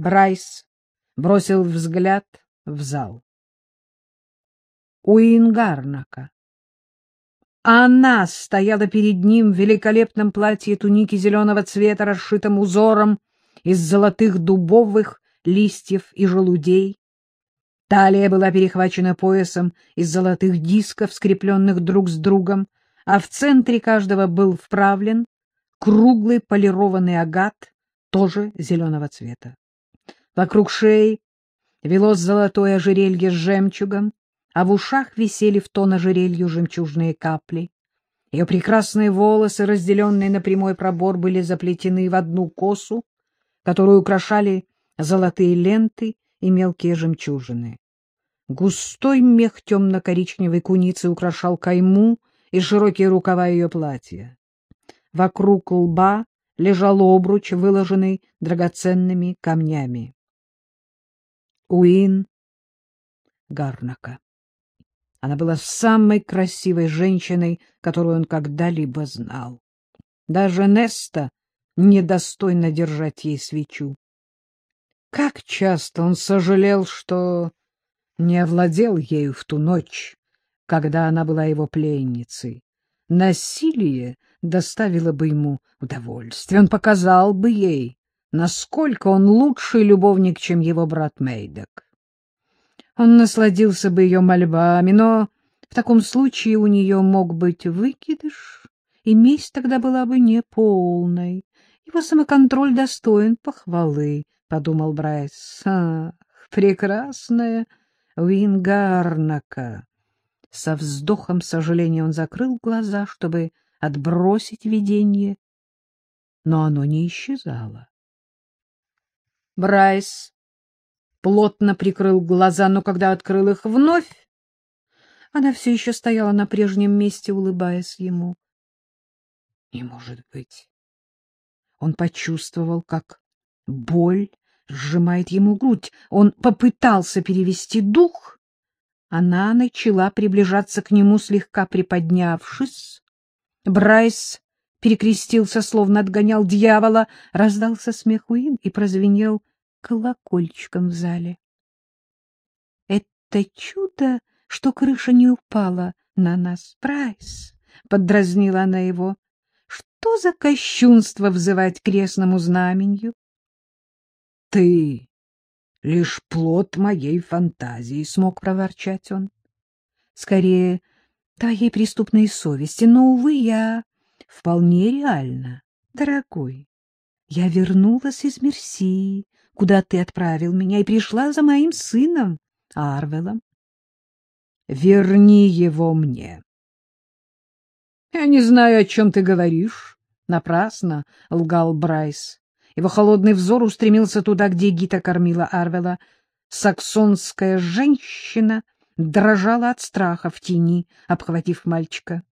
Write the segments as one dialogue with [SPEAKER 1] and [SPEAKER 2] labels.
[SPEAKER 1] Брайс бросил взгляд в зал. Уин Гарнака. Она стояла перед ним в великолепном платье туники зеленого цвета, расшитом узором из золотых дубовых листьев и желудей. Талия была перехвачена поясом из золотых дисков, скрепленных друг с другом, а в центре каждого был вправлен круглый полированный агат, тоже зеленого цвета. Вокруг шеи велось золотое ожерелье с жемчугом, а в ушах висели в тон ожерелью жемчужные капли. Ее прекрасные волосы, разделенные на прямой пробор, были заплетены в одну косу, которую украшали золотые ленты и мелкие жемчужины. Густой мех темно-коричневой куницы украшал кайму и широкие рукава ее платья. Вокруг лба лежал обруч, выложенный драгоценными камнями. Уин Гарнака. Она была самой красивой женщиной, которую он когда-либо знал. Даже Неста недостойно держать ей свечу. Как часто он сожалел, что не овладел ею в ту ночь, когда она была его пленницей. Насилие доставило бы ему удовольствие, он показал бы ей, насколько он лучший любовник, чем его брат Мейдок. Он насладился бы ее мольбами, но в таком случае у нее мог быть выкидыш, и месть тогда была бы неполной. Его самоконтроль достоин похвалы, — подумал Брайс. Ах, прекрасная Уингарнака! Со вздохом сожаления он закрыл глаза, чтобы отбросить видение, но оно не исчезало. Брайс плотно прикрыл глаза, но когда открыл их вновь, она все еще стояла на прежнем месте, улыбаясь ему. Не может быть. Он почувствовал, как боль сжимает ему грудь. Он попытался перевести дух. Она начала приближаться к нему, слегка приподнявшись. Брайс перекрестился, словно отгонял дьявола. Раздался смех Уин и прозвенел колокольчиком в зале. — Это чудо, что крыша не упала на нас, Брайс, — поддразнила она его. — Что за кощунство взывать крестному знаменью? — Ты лишь плод моей фантазии, — смог проворчать он. — Скорее, твоей преступной совести, но, увы, я вполне реально, дорогой. Я вернулась из Мерсии, куда ты отправил меня, и пришла за моим сыном, Арвелом. Верни его мне. Я не знаю, о чем ты говоришь. Напрасно лгал Брайс. Его холодный взор устремился туда, где Гита кормила Арвела. Саксонская женщина дрожала от страха в тени, обхватив мальчика.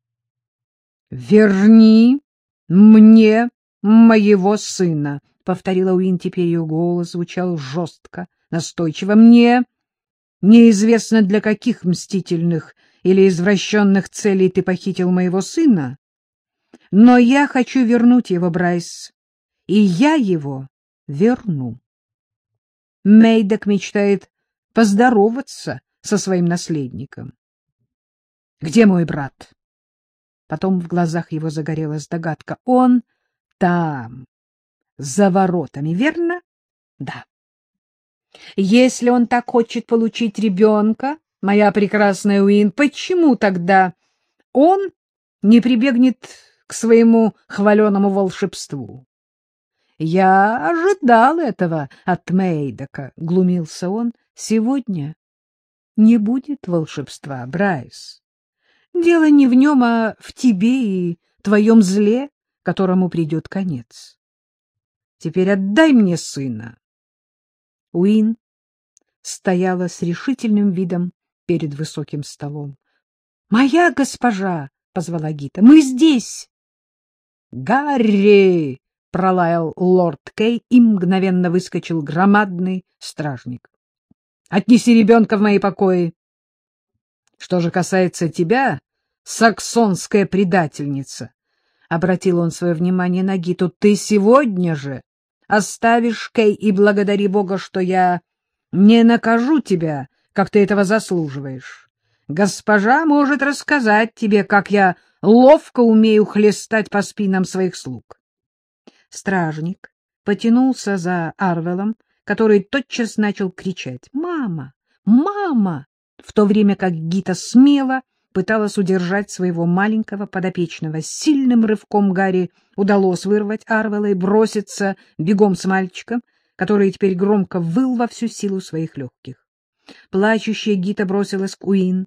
[SPEAKER 1] — Верни мне моего сына, — повторила Уин, теперь ее голос звучал жестко, настойчиво. — Мне неизвестно, для каких мстительных или извращенных целей ты похитил моего сына, но я хочу вернуть его, Брайс, и я его верну. Мейдок мечтает поздороваться со своим наследником. — Где мой брат? Потом в глазах его загорелась догадка. — Он там, за воротами, верно? Да. Если он так хочет получить ребенка, моя прекрасная Уин, почему тогда он не прибегнет к своему хваленому волшебству? Я ожидал этого от Мейдока, — глумился он. Сегодня не будет волшебства, Брайс. Дело не в нем, а в тебе и твоем зле, которому придет конец. Теперь отдай мне сына. Уин стояла с решительным видом перед высоким столом. — Моя госпожа! — позвала Гита. — Мы здесь! — Гарри! — пролаял лорд Кей и мгновенно выскочил громадный стражник. — Отнеси ребенка в мои покои. Что же касается тебя, саксонская предательница, — обратил он свое внимание на Гиту, — ты сегодня же оставишь, Кей, и благодари Бога, что я не накажу тебя, как ты этого заслуживаешь. Госпожа может рассказать тебе, как я ловко умею хлестать по спинам своих слуг. Стражник потянулся за Арвелом, который тотчас начал кричать «Мама! Мама!», в то время как Гита смело пыталась удержать своего маленького подопечного. Сильным рывком Гарри удалось вырвать Арвела и броситься бегом с мальчиком, который теперь громко выл во всю силу своих легких. Плачущая Гита бросилась к Уин.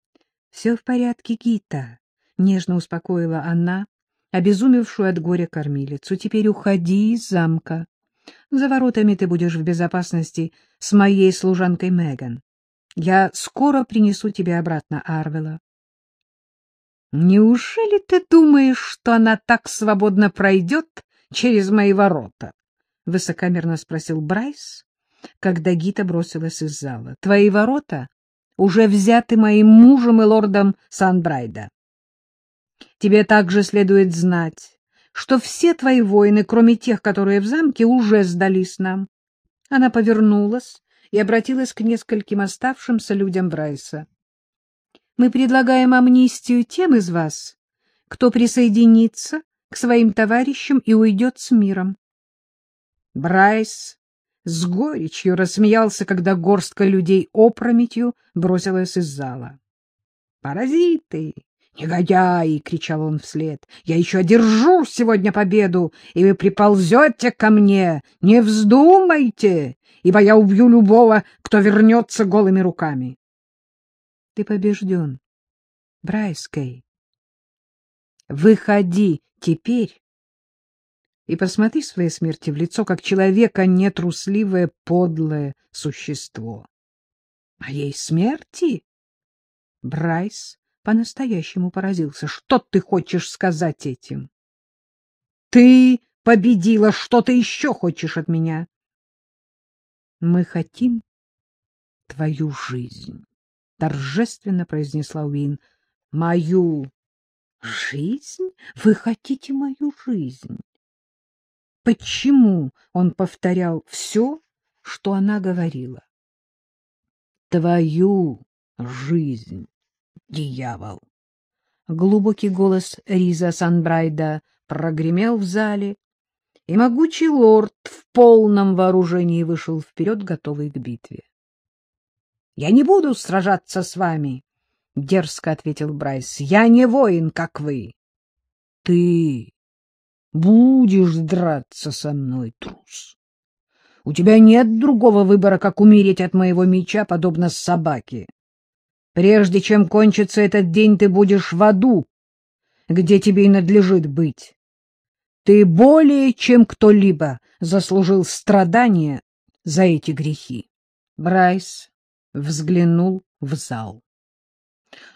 [SPEAKER 1] — Все в порядке, Гита, — нежно успокоила она, обезумевшую от горя кормилицу. — Теперь уходи из замка. За воротами ты будешь в безопасности с моей служанкой Меган. Я скоро принесу тебе обратно Арвела. Неужели ты думаешь, что она так свободно пройдет через мои ворота? — высокомерно спросил Брайс, когда Гита бросилась из зала. — Твои ворота уже взяты моим мужем и лордом Санбрайда. Тебе также следует знать, что все твои воины, кроме тех, которые в замке, уже сдались нам. Она повернулась и обратилась к нескольким оставшимся людям Брайса. Мы предлагаем амнистию тем из вас, кто присоединится к своим товарищам и уйдет с миром. Брайс с горечью рассмеялся, когда горстка людей опрометью бросилась из зала. «Паразиты! Негодяи!» — кричал он вслед. «Я еще одержу сегодня победу, и вы приползете ко мне! Не вздумайте, ибо я убью любого, кто вернется голыми руками!» Ты побежден, Брайскей. Выходи теперь и посмотри своей смерти в лицо, как человека нетрусливое, подлое существо. Моей смерти? Брайс по-настоящему поразился. Что ты хочешь сказать этим? Ты победила, что ты еще хочешь от меня? Мы хотим твою жизнь. — торжественно произнесла Уин. — Мою жизнь? Вы хотите мою жизнь? Почему он повторял все, что она говорила? — Твою жизнь, дьявол! Глубокий голос Риза Санбрайда прогремел в зале, и могучий лорд в полном вооружении вышел вперед, готовый к битве. — Я не буду сражаться с вами, — дерзко ответил Брайс. — Я не воин, как вы. — Ты будешь драться со мной, трус. У тебя нет другого выбора, как умереть от моего меча, подобно собаке. Прежде чем кончится этот день, ты будешь в аду, где тебе и надлежит быть. Ты более чем кто-либо заслужил страдания за эти грехи. Брайс взглянул в зал.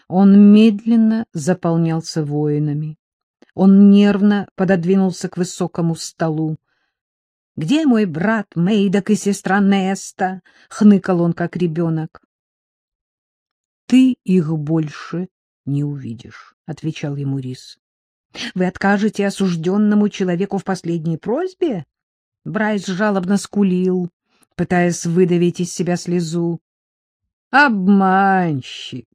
[SPEAKER 1] Он медленно заполнялся воинами. Он нервно пододвинулся к высокому столу. — Где мой брат Мейдок и сестра Неста? — хныкал он, как ребенок. — Ты их больше не увидишь, — отвечал ему Рис. — Вы откажете осужденному человеку в последней просьбе? Брайс жалобно скулил, пытаясь выдавить из себя слезу. Обманщик!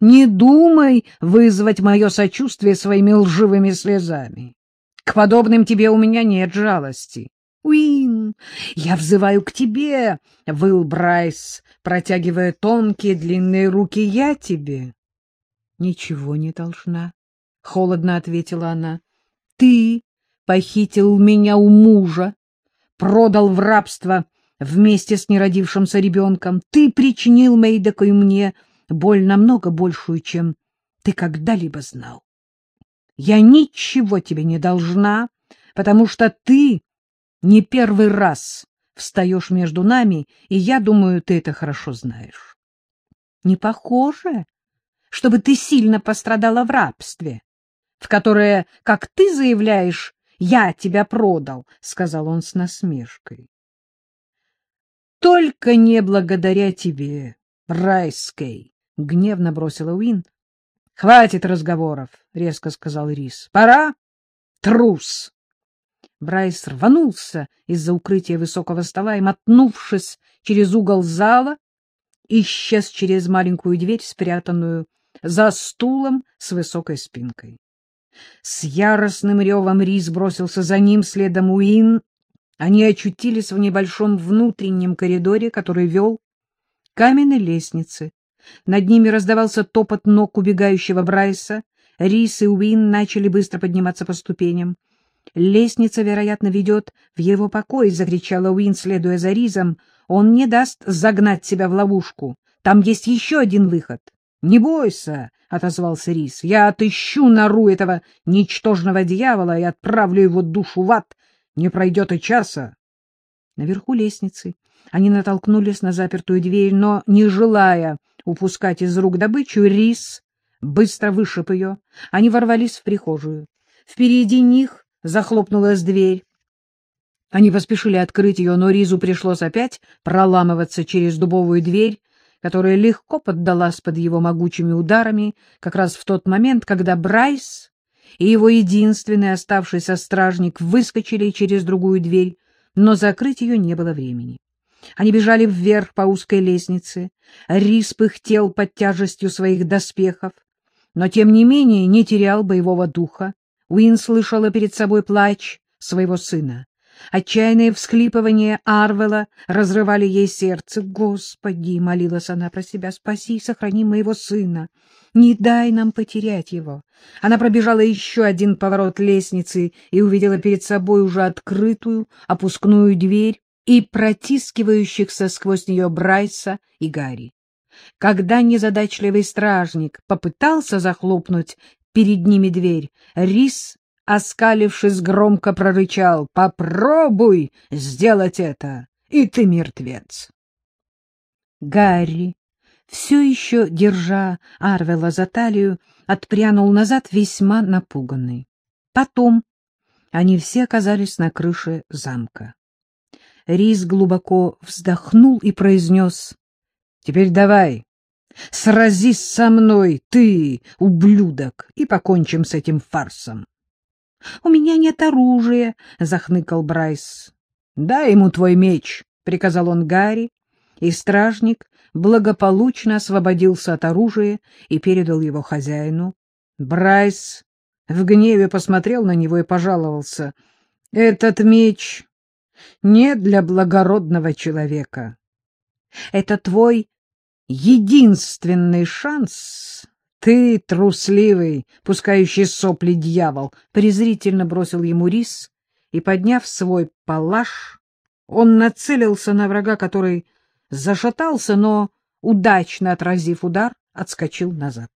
[SPEAKER 1] Не думай вызвать мое сочувствие своими лживыми слезами. К подобным тебе у меня нет жалости. Уин, я взываю к тебе, — выл Брайс, протягивая тонкие длинные руки. Я тебе ничего не должна, — холодно ответила она. Ты похитил меня у мужа, продал в рабство вместе с неродившимся ребенком. Ты причинил Мейдеку и мне боль намного большую, чем ты когда-либо знал. Я ничего тебе не должна, потому что ты не первый раз встаешь между нами, и я думаю, ты это хорошо знаешь. Не похоже, чтобы ты сильно пострадала в рабстве, в которое, как ты заявляешь, я тебя продал, — сказал он с насмешкой. Только не благодаря тебе, Райской, — гневно бросила Уин. — Хватит разговоров, — резко сказал Рис. — Пора, трус. Брайс рванулся из-за укрытия высокого стола и, мотнувшись через угол зала, исчез через маленькую дверь, спрятанную за стулом с высокой спинкой. С яростным ревом Рис бросился за ним, следом Уин. Они очутились в небольшом внутреннем коридоре, который вел к каменной лестнице. Над ними раздавался топот ног убегающего Брайса. Рис и Уин начали быстро подниматься по ступеням. «Лестница, вероятно, ведет в его покой», — закричала Уин, следуя за Ризом. «Он не даст загнать себя в ловушку. Там есть еще один выход». «Не бойся», — отозвался Рис. «Я отыщу нору этого ничтожного дьявола и отправлю его душу в ад. Не пройдет и часа». Наверху лестницы они натолкнулись на запертую дверь, но, не желая упускать из рук добычу, Рис быстро вышиб ее. Они ворвались в прихожую. Впереди них захлопнулась дверь. Они поспешили открыть ее, но Ризу пришлось опять проламываться через дубовую дверь, которая легко поддалась под его могучими ударами, как раз в тот момент, когда Брайс и его единственный оставшийся стражник выскочили через другую дверь, но закрыть ее не было времени. Они бежали вверх по узкой лестнице, Рис пыхтел под тяжестью своих доспехов, но, тем не менее, не терял боевого духа. Уин слышала перед собой плач своего сына. Отчаянные всхлипывания Арвела разрывали ей сердце. «Господи!» — молилась она про себя. «Спаси и сохрани моего сына! Не дай нам потерять его!» Она пробежала еще один поворот лестницы и увидела перед собой уже открытую опускную дверь и протискивающихся сквозь нее Брайса и Гарри. Когда незадачливый стражник попытался захлопнуть перед ними дверь, Рис, оскалившись, громко прорычал «Попробуй сделать это, и ты мертвец!» Гарри, все еще держа Арвела за талию, отпрянул назад весьма напуганный. Потом они все оказались на крыше замка. Рис глубоко вздохнул и произнес Теперь давай, сразись со мной, ты, ублюдок, и покончим с этим фарсом. — У меня нет оружия, — захныкал Брайс. — Дай ему твой меч, — приказал он Гарри, и стражник благополучно освободился от оружия и передал его хозяину. Брайс в гневе посмотрел на него и пожаловался. — Этот меч не для благородного человека. Это твой единственный шанс. Ты, трусливый, пускающий сопли дьявол, презрительно бросил ему рис, и, подняв свой палаш, он нацелился на врага, который зашатался, но, удачно отразив удар, отскочил назад.